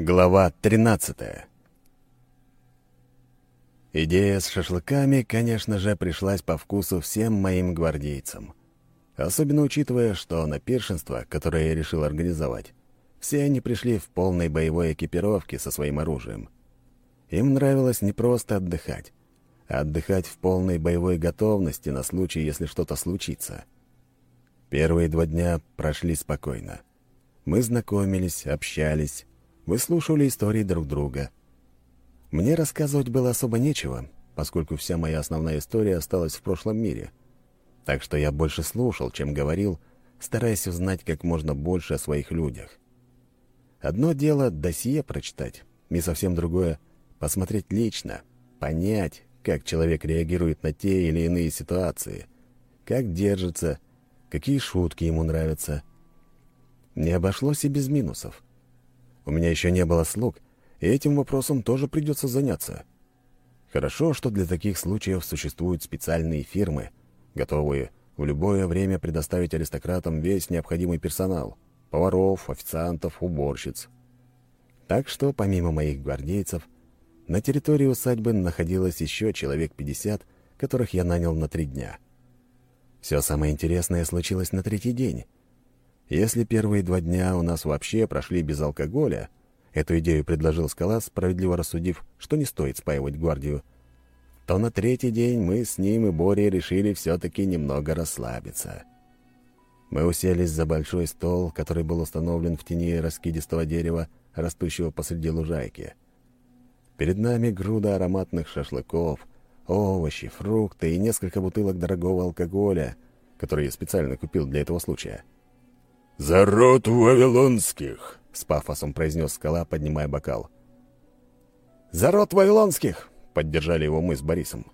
Глава 13 Идея с шашлыками, конечно же, пришлась по вкусу всем моим гвардейцам. Особенно учитывая, что на пиршенство, которое я решил организовать, все они пришли в полной боевой экипировке со своим оружием. Им нравилось не просто отдыхать, а отдыхать в полной боевой готовности на случай, если что-то случится. Первые два дня прошли спокойно. Мы знакомились, общались, выслушивали истории друг друга. Мне рассказывать было особо нечего, поскольку вся моя основная история осталась в прошлом мире. Так что я больше слушал, чем говорил, стараясь узнать как можно больше о своих людях. Одно дело досье прочитать, и совсем другое — посмотреть лично, понять, как человек реагирует на те или иные ситуации, как держится, какие шутки ему нравятся. Не обошлось и без минусов. У меня еще не было слуг, и этим вопросом тоже придется заняться. Хорошо, что для таких случаев существуют специальные фирмы, готовые в любое время предоставить аристократам весь необходимый персонал — поваров, официантов, уборщиц. Так что, помимо моих гвардейцев, на территории усадьбы находилось еще человек 50, которых я нанял на три дня. Все самое интересное случилось на третий день. Если первые два дня у нас вообще прошли без алкоголя, эту идею предложил Скала, справедливо рассудив, что не стоит спаивать гвардию, то на третий день мы с ним и Борей решили все-таки немного расслабиться. Мы уселись за большой стол, который был установлен в тени раскидистого дерева, растущего посреди лужайки. Перед нами груда ароматных шашлыков, овощи, фрукты и несколько бутылок дорогого алкоголя, который я специально купил для этого случая. «За род Вавилонских!» — с пафосом произнес скала, поднимая бокал. «За род Вавилонских!» — поддержали его мы с Борисом.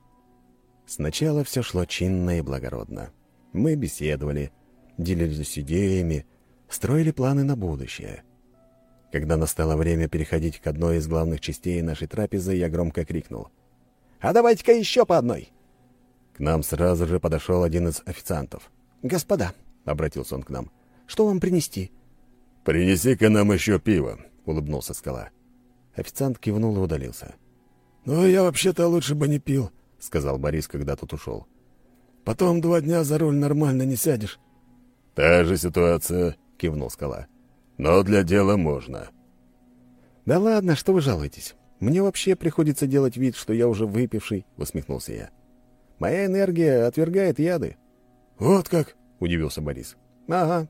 Сначала все шло чинно и благородно. Мы беседовали, делились идеями, строили планы на будущее. Когда настало время переходить к одной из главных частей нашей трапезы, я громко крикнул. «А давайте-ка еще по одной!» К нам сразу же подошел один из официантов. «Господа», — обратился он к нам, — «что вам принести?» «Принеси-ка нам еще пиво», — улыбнулся скала. Официант кивнул и удалился. «Ну, я вообще-то лучше бы не пил», — сказал Борис, когда тот ушел. «Потом два дня за руль нормально не сядешь». «Та же ситуация», — кивнул скала. «Но для дела можно». «Да ладно, что вы жалуетесь? Мне вообще приходится делать вид, что я уже выпивший», — усмехнулся я. «Моя энергия отвергает яды». «Вот как?» — удивился Борис. «Ага.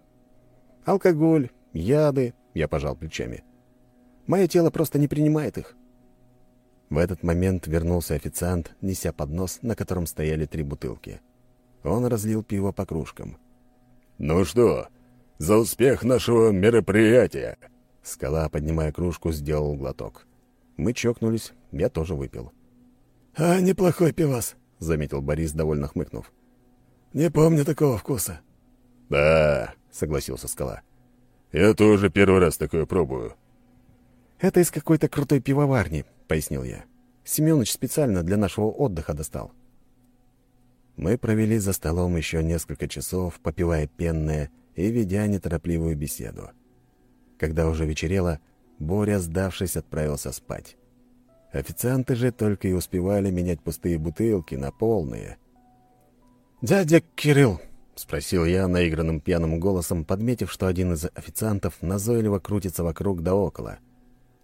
Алкоголь, яды», — я пожал плечами. «Мое тело просто не принимает их». В этот момент вернулся официант, неся поднос, на котором стояли три бутылки. Он разлил пиво по кружкам. «Ну что, за успех нашего мероприятия!» Скала, поднимая кружку, сделал глоток. Мы чокнулись, я тоже выпил. «А, неплохой пивас», — заметил Борис, довольно хмыкнув. «Не помню такого вкуса». «Да», — согласился Скала. «Я тоже первый раз такое пробую». «Это из какой-то крутой пивоварни», — пояснил я. «Семёныч специально для нашего отдыха достал». Мы провели за столом еще несколько часов, попивая пенное и ведя неторопливую беседу. Когда уже вечерело, Боря, сдавшись, отправился спать. Официанты же только и успевали менять пустые бутылки на полные. «Дядя Кирилл!» — спросил я наигранным пьяным голосом, подметив, что один из официантов назойливо крутится вокруг да около.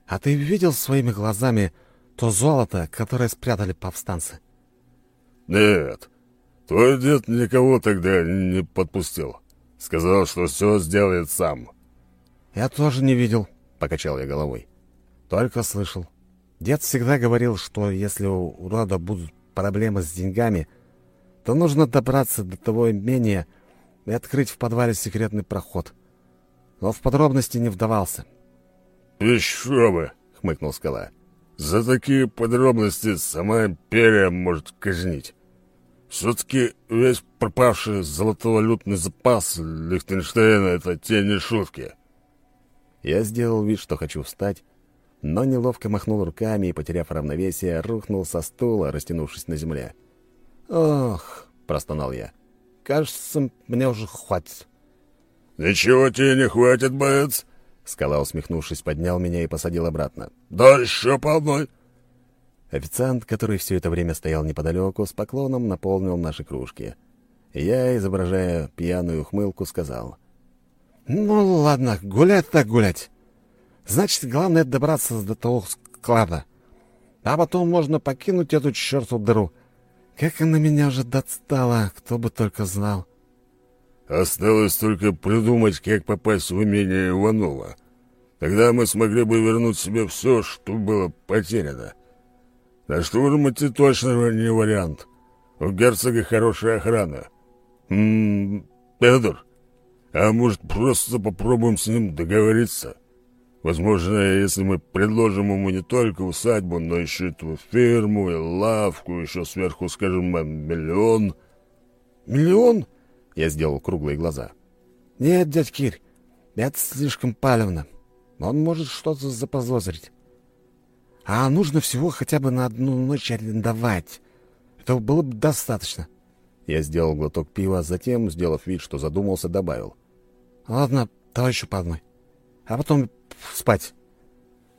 «А ты видел своими глазами то золото, которое спрятали повстанцы?» «Нет, Твой дед никого тогда не подпустил. Сказал, что все сделает сам. Я тоже не видел, покачал я головой. Только слышал. Дед всегда говорил, что если у рода будут проблемы с деньгами, то нужно добраться до того имения и открыть в подвале секретный проход. Но в подробности не вдавался. «Еще бы!» — хмыкнул скала. «За такие подробности сама империя может казнить. Все-таки весь пропавший золотовалютный запас Лихтенштейна — это те не шутки. Я сделал вид, что хочу встать, но неловко махнул руками и, потеряв равновесие, рухнул со стула, растянувшись на земле. «Ох!» — простонал я. «Кажется, мне уже хватит». «Ничего тебе не хватит, боец!» Скала, усмехнувшись, поднял меня и посадил обратно. «Да еще по одной!» Официант, который все это время стоял неподалеку, с поклоном наполнил наши кружки. я, изображая пьяную ухмылку, сказал. «Ну ладно, гулять так гулять. Значит, главное добраться до того склада. А потом можно покинуть эту черту дыру. Как она меня уже достала, кто бы только знал». «Осталось только придумать, как попасть в имение Иванова. Тогда мы смогли бы вернуть себе все, что было потеряно». На штурмате точно не вариант. У герцога хорошая охрана. Ммм, Педор, а может, просто попробуем с ним договориться? Возможно, если мы предложим ему не только усадьбу, но еще и твою ферму и лавку, еще сверху, скажем, миллион. Миллион? Я сделал круглые глаза. Нет, дядь Кирь, это слишком палевно. Он может что-то запозозрить. А нужно всего хотя бы на одну ночь арендовать. Этого было бы достаточно. Я сделал глоток пива, затем, сделав вид, что задумался, добавил. Ладно, еще по одной. А потом спать.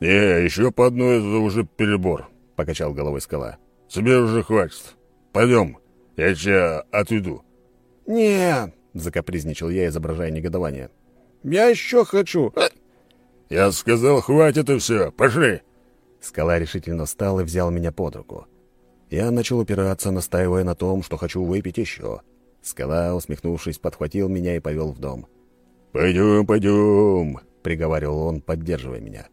«Не, еще по одной — это уже перебор», — покачал головой скала. «Тебе уже хватит. Пойдем, я тебя отведу». «Не», — закапризничал я, изображая негодование. «Я еще хочу». «Я сказал, хватит и все. Пошли». Скала решительно встал и взял меня под руку. Я начал упираться, настаивая на том, что хочу выпить еще. Скала, усмехнувшись, подхватил меня и повел в дом. «Пойдем, пойдем», — приговаривал он, поддерживая меня.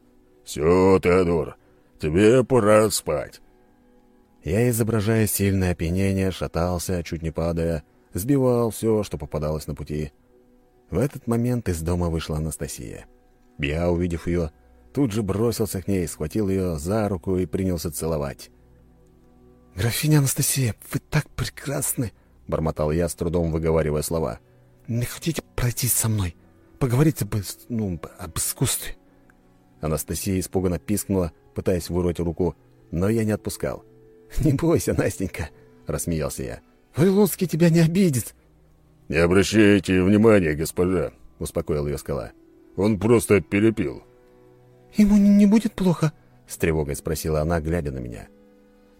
«Все, Теодор, тебе пора спать». Я, изображая сильное опьянение, шатался, чуть не падая, сбивал все, что попадалось на пути. В этот момент из дома вышла Анастасия. Я, увидев ее, Тут же бросился к ней, схватил ее за руку и принялся целовать. «Графиня Анастасия, вы так прекрасны!» — бормотал я, с трудом выговаривая слова. «Не хотите пройтись со мной? Поговорить об, ну, об искусстве?» Анастасия испуганно пискнула, пытаясь вырвать руку, но я не отпускал. «Не бойся, Настенька!» — рассмеялся я. «Вавилонский тебя не обидит!» «Не обращайте внимания, госпожа!» — успокоил ее скала. «Он просто перепил. «Ему не будет плохо?» — с тревогой спросила она, глядя на меня.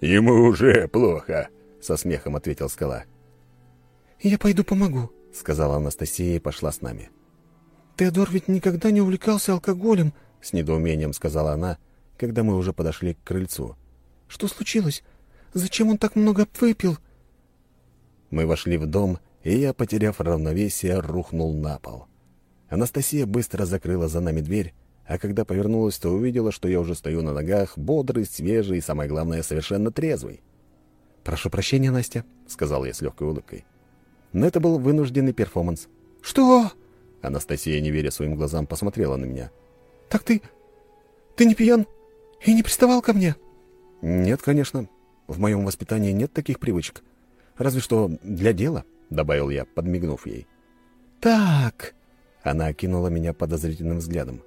«Ему уже плохо», — со смехом ответил скала. «Я пойду помогу», — сказала Анастасия и пошла с нами. «Теодор ведь никогда не увлекался алкоголем», — с недоумением сказала она, когда мы уже подошли к крыльцу. «Что случилось? Зачем он так много выпил?» Мы вошли в дом, и я, потеряв равновесие, рухнул на пол. Анастасия быстро закрыла за нами дверь, а когда повернулась, то увидела, что я уже стою на ногах, бодрый, свежий и, самое главное, совершенно трезвый. «Прошу прощения, Настя», — сказал я с легкой улыбкой. Но это был вынужденный перформанс. «Что?» Анастасия, не веря своим глазам, посмотрела на меня. «Так ты... ты не пьян и не приставал ко мне?» «Нет, конечно. В моем воспитании нет таких привычек. Разве что для дела», — добавил я, подмигнув ей. «Так...» Она окинула меня подозрительным взглядом.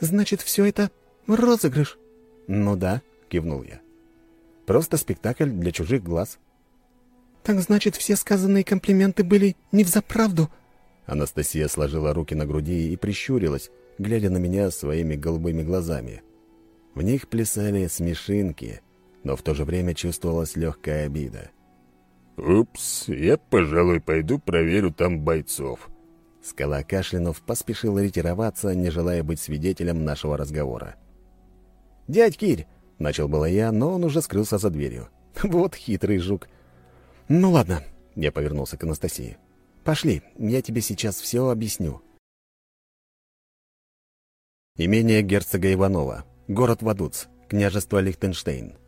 Значит, все это розыгрыш? Ну да, кивнул я. Просто спектакль для чужих глаз. Так значит, все сказанные комплименты были не взаправду? Анастасия сложила руки на груди и прищурилась, глядя на меня своими голубыми глазами. В них плясали смешинки, но в то же время чувствовалась легкая обида. «Упс, я, пожалуй, пойду проверю там бойцов», Скала Кашлинов поспешил ретироваться, не желая быть свидетелем нашего разговора. «Дядь Кирь!» — начал было я, но он уже скрылся за дверью. «Вот хитрый жук!» «Ну ладно», — я повернулся к Анастасии. «Пошли, я тебе сейчас все объясню». Имение герцога Иванова, город Вадуц, княжество Лихтенштейн.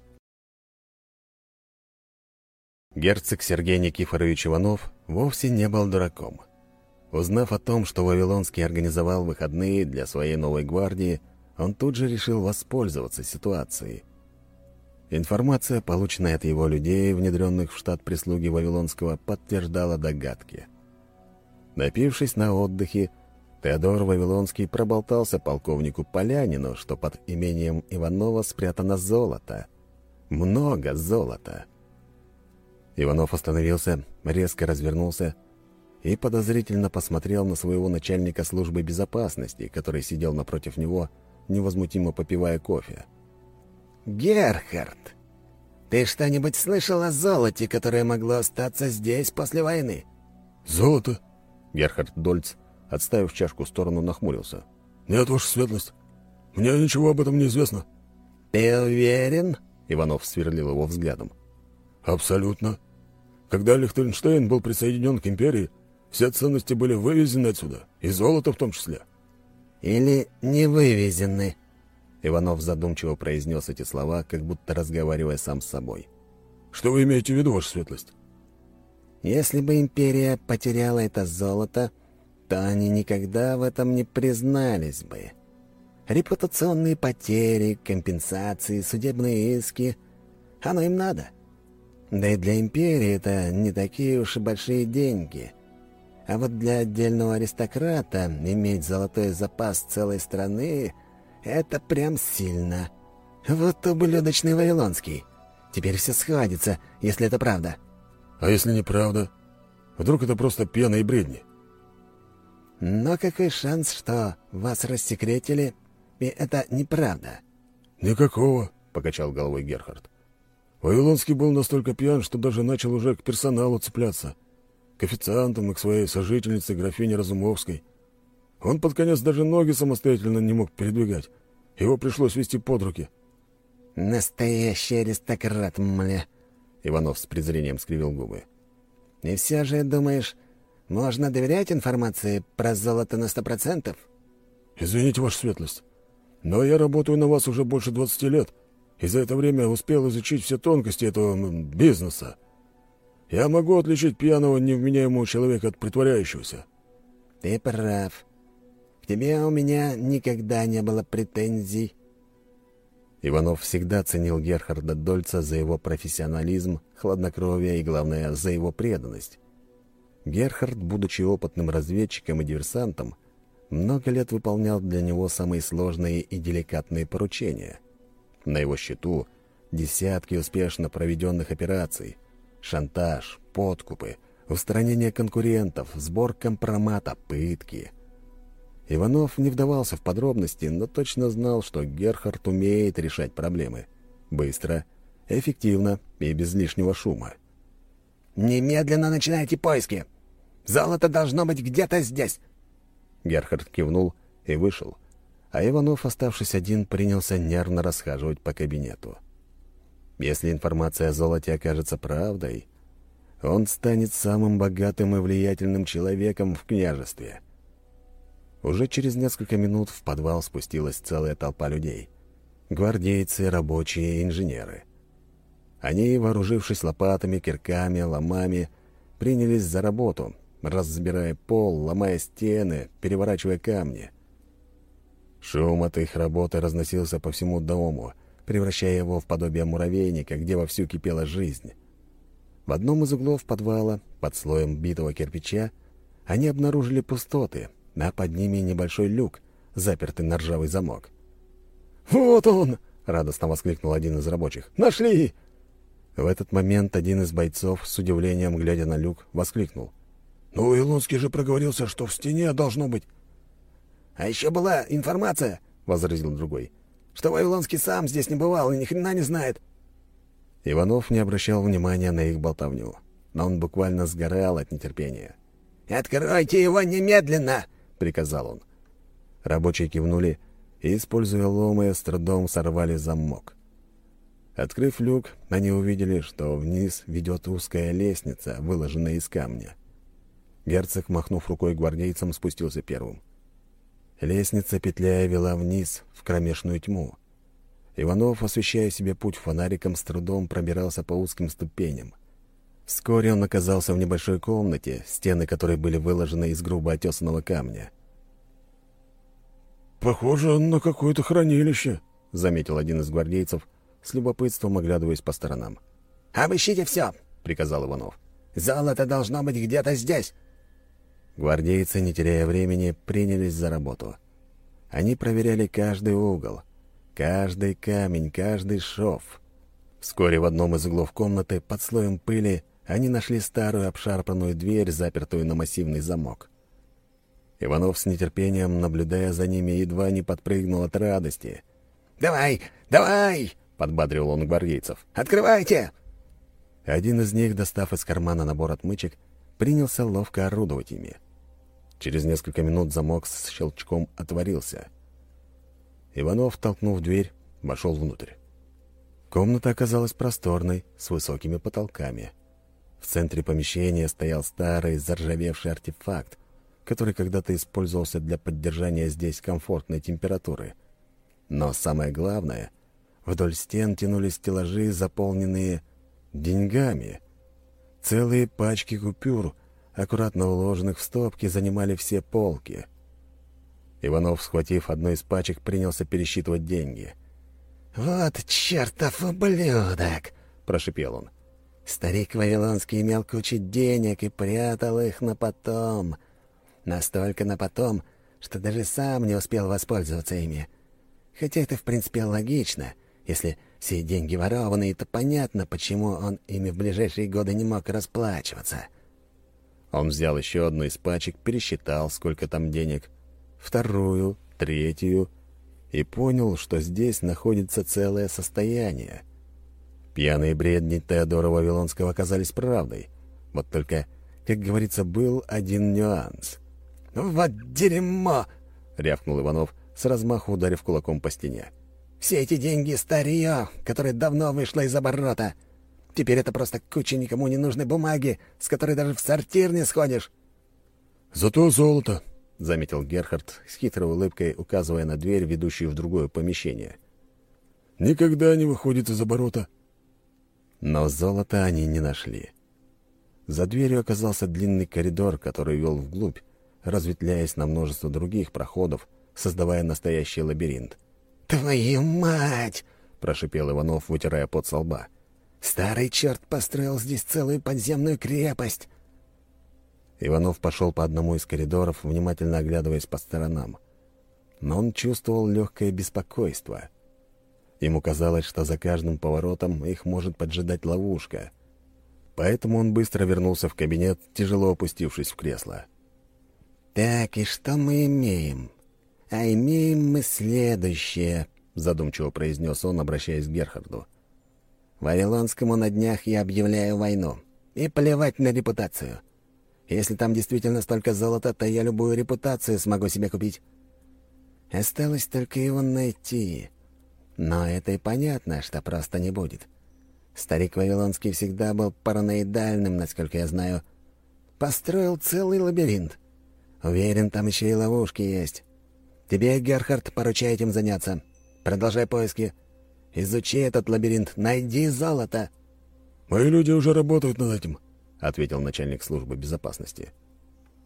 Герцог Сергей Никифорович Иванов вовсе не был дураком. Узнав о том, что Вавилонский организовал выходные для своей новой гвардии, он тут же решил воспользоваться ситуацией. Информация, полученная от его людей, внедренных в штат прислуги Вавилонского, подтверждала догадки. Напившись на отдыхе, Теодор Вавилонский проболтался полковнику Полянину, что под имением Иванова спрятано золото. Много золота. Иванов остановился, резко развернулся и подозрительно посмотрел на своего начальника службы безопасности, который сидел напротив него, невозмутимо попивая кофе. «Герхард, ты что-нибудь слышал о золоте, которое могло остаться здесь после войны?» «Золото?» Герхард Дольц, отставив чашку в сторону, нахмурился. «Нет, ваша светлость. Мне ничего об этом не известно». «Ты уверен?» — Иванов сверлил его взглядом. «Абсолютно. Когда Лихтенштейн был присоединен к империи, все ценности были вывезены отсюда, и золото в том числе». «Или не вывезены?» Иванов задумчиво произнес эти слова, как будто разговаривая сам с собой. «Что вы имеете в виду, ваша светлость?» «Если бы империя потеряла это золото, то они никогда в этом не признались бы. Репутационные потери, компенсации, судебные иски — оно им надо. Да и для империи это не такие уж и большие деньги. А вот для отдельного аристократа иметь золотой запас целой страны — это прям сильно. Вот ублюдочный Вавилонский. Теперь все сходится, если это правда. А если неправда? Вдруг это просто пьяные и бредни? Но какой шанс, что вас рассекретили, и это неправда? Никакого, — покачал головой Герхард. Вавилонский был настолько пьян, что даже начал уже к персоналу цепляться. К официантам и к своей сожительнице, графине Разумовской. Он под конец даже ноги самостоятельно не мог передвигать. Его пришлось вести под руки. «Настоящий аристократ, мля!» Иванов с презрением скривил губы. «И все же, думаешь, можно доверять информации про золото на сто процентов?» «Извините, ваша светлость, но я работаю на вас уже больше двадцати лет, и за это время успел изучить все тонкости этого бизнеса. Я могу отличить пьяного невменяемого человека от притворяющегося». «Ты прав. К тебе у меня никогда не было претензий». Иванов всегда ценил Герхарда Дольца за его профессионализм, хладнокровие и, главное, за его преданность. Герхард, будучи опытным разведчиком и диверсантом, много лет выполнял для него самые сложные и деликатные поручения. На его счету десятки успешно проведенных операций, шантаж, подкупы, устранение конкурентов, сбор компромата, пытки — Иванов не вдавался в подробности, но точно знал, что Герхард умеет решать проблемы. Быстро, эффективно и без лишнего шума. «Немедленно начинайте поиски! Золото должно быть где-то здесь!» Герхард кивнул и вышел, а Иванов, оставшись один, принялся нервно расхаживать по кабинету. Если информация о золоте окажется правдой, он станет самым богатым и влиятельным человеком в княжестве — уже через несколько минут в подвал спустилась целая толпа людей. Гвардейцы, рабочие, инженеры. Они, вооружившись лопатами, кирками, ломами, принялись за работу, разбирая пол, ломая стены, переворачивая камни. Шум от их работы разносился по всему дому, превращая его в подобие муравейника, где вовсю кипела жизнь. В одном из углов подвала, под слоем битого кирпича, они обнаружили пустоты — а под ними небольшой люк, запертый на ржавый замок. «Вот он!» — радостно воскликнул один из рабочих. «Нашли!» В этот момент один из бойцов, с удивлением глядя на люк, воскликнул. «Ну, Илонский же проговорился, что в стене должно быть...» «А еще была информация», — возразил другой, «что Вавилонский сам здесь не бывал и ни хрена не знает». Иванов не обращал внимания на их болтовню, но он буквально сгорал от нетерпения. «Откройте его немедленно!» Приказал он. Рабочие кивнули и, используя ломы, с трудом сорвали замок. Открыв люк, они увидели, что вниз ведет узкая лестница, выложенная из камня. Герцог, махнув рукой гвардейцам, спустился первым. Лестница, петляя, вела вниз, в кромешную тьму. Иванов, освещая себе путь фонариком, с трудом пробирался по узким ступеням. Вскоре он оказался в небольшой комнате, стены которой были выложены из грубо отесанного камня. «Похоже на какое-то хранилище», — заметил один из гвардейцев, с любопытством оглядываясь по сторонам. «Обыщите все», — приказал Иванов. «Золото должно быть где-то здесь». Гвардейцы, не теряя времени, принялись за работу. Они проверяли каждый угол, каждый камень, каждый шов. Вскоре в одном из углов комнаты под слоем пыли они нашли старую обшарпанную дверь, запертую на массивный замок. Иванов с нетерпением, наблюдая за ними, едва не подпрыгнул от радости. «Давай, давай!» — подбадривал он гвардейцев. «Открывайте!» Один из них, достав из кармана набор отмычек, принялся ловко орудовать ими. Через несколько минут замок с щелчком отворился. Иванов, толкнув дверь, вошел внутрь. Комната оказалась просторной, с высокими потолками. В центре помещения стоял старый заржавевший артефакт, который когда-то использовался для поддержания здесь комфортной температуры. Но самое главное, вдоль стен тянулись стеллажи, заполненные деньгами. Целые пачки купюр, аккуратно уложенных в стопки, занимали все полки. Иванов, схватив одну из пачек, принялся пересчитывать деньги. «Вот чертов ублюдок!» — прошипел он. «Старик Вавилонский имел кучу денег и прятал их на потом. Настолько на потом, что даже сам не успел воспользоваться ими. Хотя это, в принципе, логично. Если все деньги ворованные, то понятно, почему он ими в ближайшие годы не мог расплачиваться». Он взял еще одну из пачек, пересчитал, сколько там денег, вторую, третью, и понял, что здесь находится целое состояние. Пьяные бредни Теодора Вавилонского оказались правдой. Вот только, как говорится, был один нюанс. «Вот дерьмо!» — рявкнул Иванов, с размаху ударив кулаком по стене. «Все эти деньги — старье, которое давно вышло из оборота. Теперь это просто куча никому не нужной бумаги, с которой даже в сортир не сходишь». «Зато золото», — заметил Герхард с хитрой улыбкой, указывая на дверь, ведущую в другое помещение. «Никогда не выходит из оборота». Но золота они не нашли. За дверью оказался длинный коридор, который вел вглубь, разветвляясь на множество других проходов, создавая настоящий лабиринт. «Твою мать!» — прошипел Иванов, вытирая пот со лба. «Старый черт построил здесь целую подземную крепость!» Иванов пошел по одному из коридоров, внимательно оглядываясь по сторонам. Но он чувствовал легкое беспокойство. Ему казалось, что за каждым поворотом их может поджидать ловушка. Поэтому он быстро вернулся в кабинет, тяжело опустившись в кресло. «Так, и что мы имеем? А имеем мы следующее», — задумчиво произнес он, обращаясь к Герхарду. «Вавилонскому на днях я объявляю войну. И плевать на репутацию. Если там действительно столько золота, то я любую репутацию смогу себе купить. Осталось только его найти. Но это и понятно, что просто не будет. Старик Вавилонский всегда был параноидальным, насколько я знаю. Построил целый лабиринт. Уверен, там еще и ловушки есть. Тебе, Герхард, поручаю этим заняться. Продолжай поиски. Изучи этот лабиринт, найди золото. Мои люди уже работают над этим, ответил начальник службы безопасности.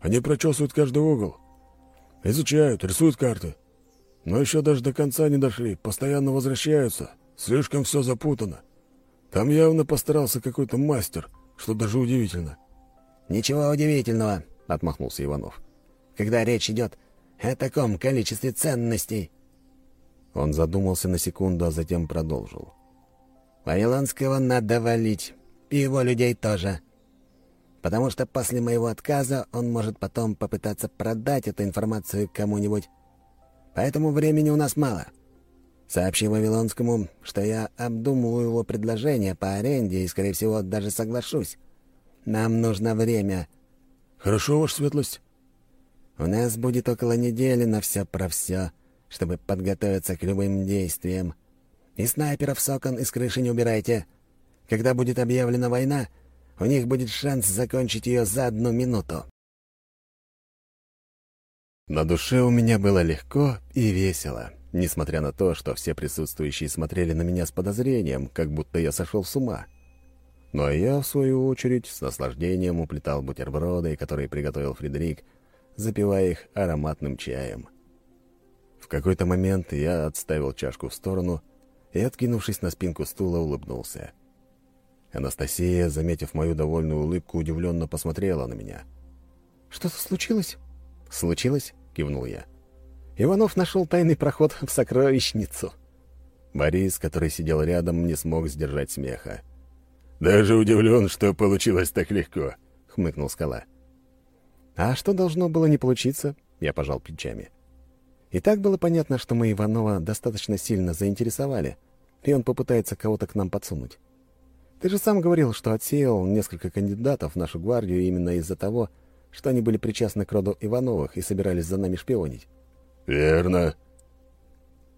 Они прочесывают каждый угол. Изучают, рисуют карты. Но еще даже до конца не дошли, постоянно возвращаются. Слишком все запутано. Там явно постарался какой-то мастер, что даже удивительно. «Ничего удивительного», — отмахнулся Иванов когда речь идет о таком количестве ценностей». Он задумался на секунду, а затем продолжил. «Вавилонского надо валить, и его людей тоже. Потому что после моего отказа он может потом попытаться продать эту информацию кому-нибудь. Поэтому времени у нас мало. Сообщи Вавилонскому, что я обдумываю его предложение по аренде и, скорее всего, даже соглашусь. Нам нужно время». «Хорошо, Ваша Светлость». У нас будет около недели на все про все, чтобы подготовиться к любым действиям. И снайперов с окон из крыши не убирайте. Когда будет объявлена война, у них будет шанс закончить ее за одну минуту. На душе у меня было легко и весело, несмотря на то, что все присутствующие смотрели на меня с подозрением, как будто я сошел с ума. Но я, в свою очередь, с наслаждением уплетал бутерброды, которые приготовил Фредерик, запивая их ароматным чаем. В какой-то момент я отставил чашку в сторону и, откинувшись на спинку стула, улыбнулся. Анастасия, заметив мою довольную улыбку, удивленно посмотрела на меня. «Что-то случилось?» «Случилось?» — кивнул я. Иванов нашел тайный проход в сокровищницу. Борис, который сидел рядом, не смог сдержать смеха. «Даже удивлен, что получилось так легко», — хмыкнул скала. «А что должно было не получиться?» — я пожал плечами. И так было понятно, что мы Иванова достаточно сильно заинтересовали, и он попытается кого-то к нам подсунуть. Ты же сам говорил, что отсеял несколько кандидатов в нашу гвардию именно из-за того, что они были причастны к роду Ивановых и собирались за нами шпионить. «Верно».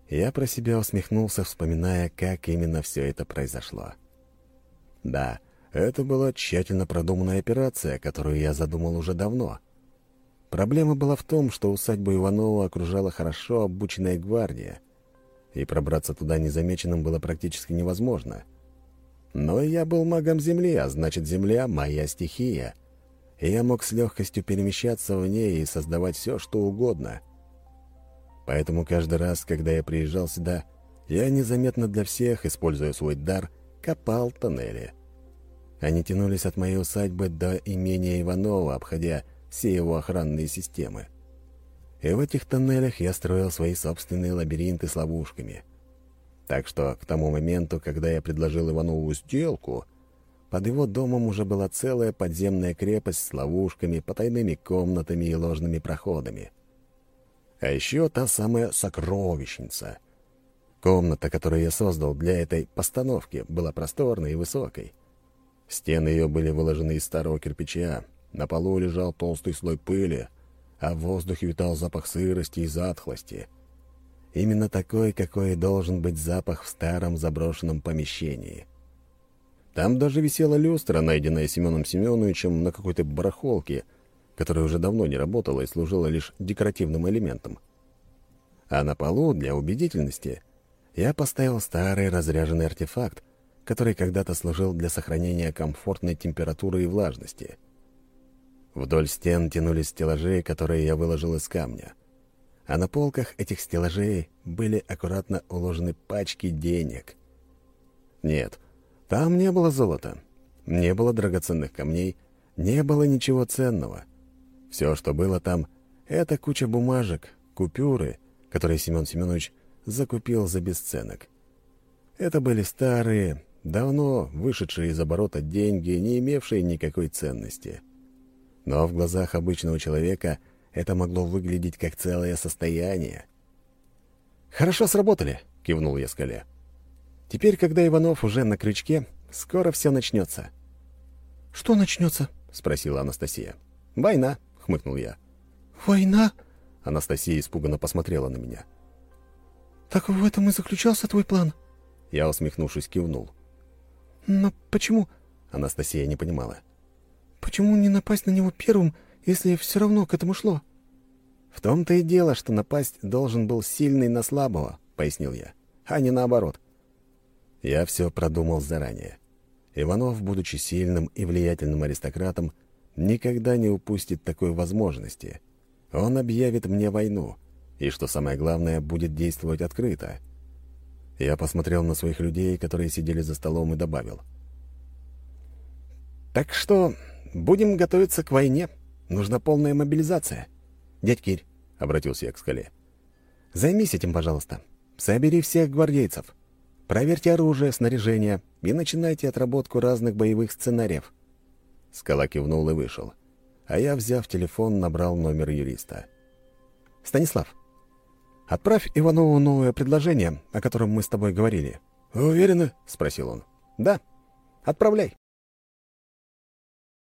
Я про себя усмехнулся, вспоминая, как именно все это произошло. Да, это была тщательно продуманная операция, которую я задумал уже давно. Проблема была в том, что усадьбу Иванова окружала хорошо обученная гвардия, и пробраться туда незамеченным было практически невозможно. Но я был магом Земли, а значит, Земля — моя стихия, и я мог с легкостью перемещаться в ней и создавать все, что угодно. Поэтому каждый раз, когда я приезжал сюда, я незаметно для всех, используя свой дар, копал тоннели. Они тянулись от моей усадьбы до имения Иванова, обходя все его охранные системы. И в этих тоннелях я строил свои собственные лабиринты с ловушками. Так что к тому моменту, когда я предложил Иванову сделку, под его домом уже была целая подземная крепость с ловушками, потайными комнатами и ложными проходами. А еще та самая сокровищница. Комната, которую я создал для этой постановки, была просторной и высокой. Стены ее были выложены из старого кирпича, на полу лежал толстый слой пыли, а в воздухе витал запах сырости и затхлости. Именно такой, какой должен быть запах в старом заброшенном помещении. Там даже висела люстра, найденная Семеном Семеновичем на какой-то барахолке, которая уже давно не работала и служила лишь декоративным элементом. А на полу, для убедительности, я поставил старый разряженный артефакт, который когда-то служил для сохранения комфортной температуры и влажности — Вдоль стен тянулись стеллажи, которые я выложил из камня. А на полках этих стеллажей были аккуратно уложены пачки денег. Нет, там не было золота, не было драгоценных камней, не было ничего ценного. Все, что было там, это куча бумажек, купюры, которые Семен Семенович закупил за бесценок. Это были старые, давно вышедшие из оборота деньги, не имевшие никакой ценности. Но в глазах обычного человека это могло выглядеть как целое состояние. «Хорошо сработали», — кивнул я скале. «Теперь, когда Иванов уже на крючке, скоро все начнется». «Что начнется?» — спросила Анастасия. «Война», — хмыкнул я. «Война?» — Анастасия испуганно посмотрела на меня. «Так в этом и заключался твой план?» Я, усмехнувшись, кивнул. «Но почему?» — Анастасия не понимала. Почему не напасть на него первым, если все равно к этому шло? В том-то и дело, что напасть должен был сильный на слабого, пояснил я, а не наоборот. Я все продумал заранее. Иванов, будучи сильным и влиятельным аристократом, никогда не упустит такой возможности. Он объявит мне войну, и, что самое главное, будет действовать открыто. Я посмотрел на своих людей, которые сидели за столом, и добавил. «Так что Будем готовиться к войне. Нужна полная мобилизация. Дядь Кирь, — обратился я к скале, — займись этим, пожалуйста. Собери всех гвардейцев. Проверьте оружие, снаряжение и начинайте отработку разных боевых сценариев. Скала кивнул и вышел. А я, взяв телефон, набрал номер юриста. «Станислав, отправь Иванову новое предложение, о котором мы с тобой говорили». «Уверены?» — спросил он. «Да. Отправляй».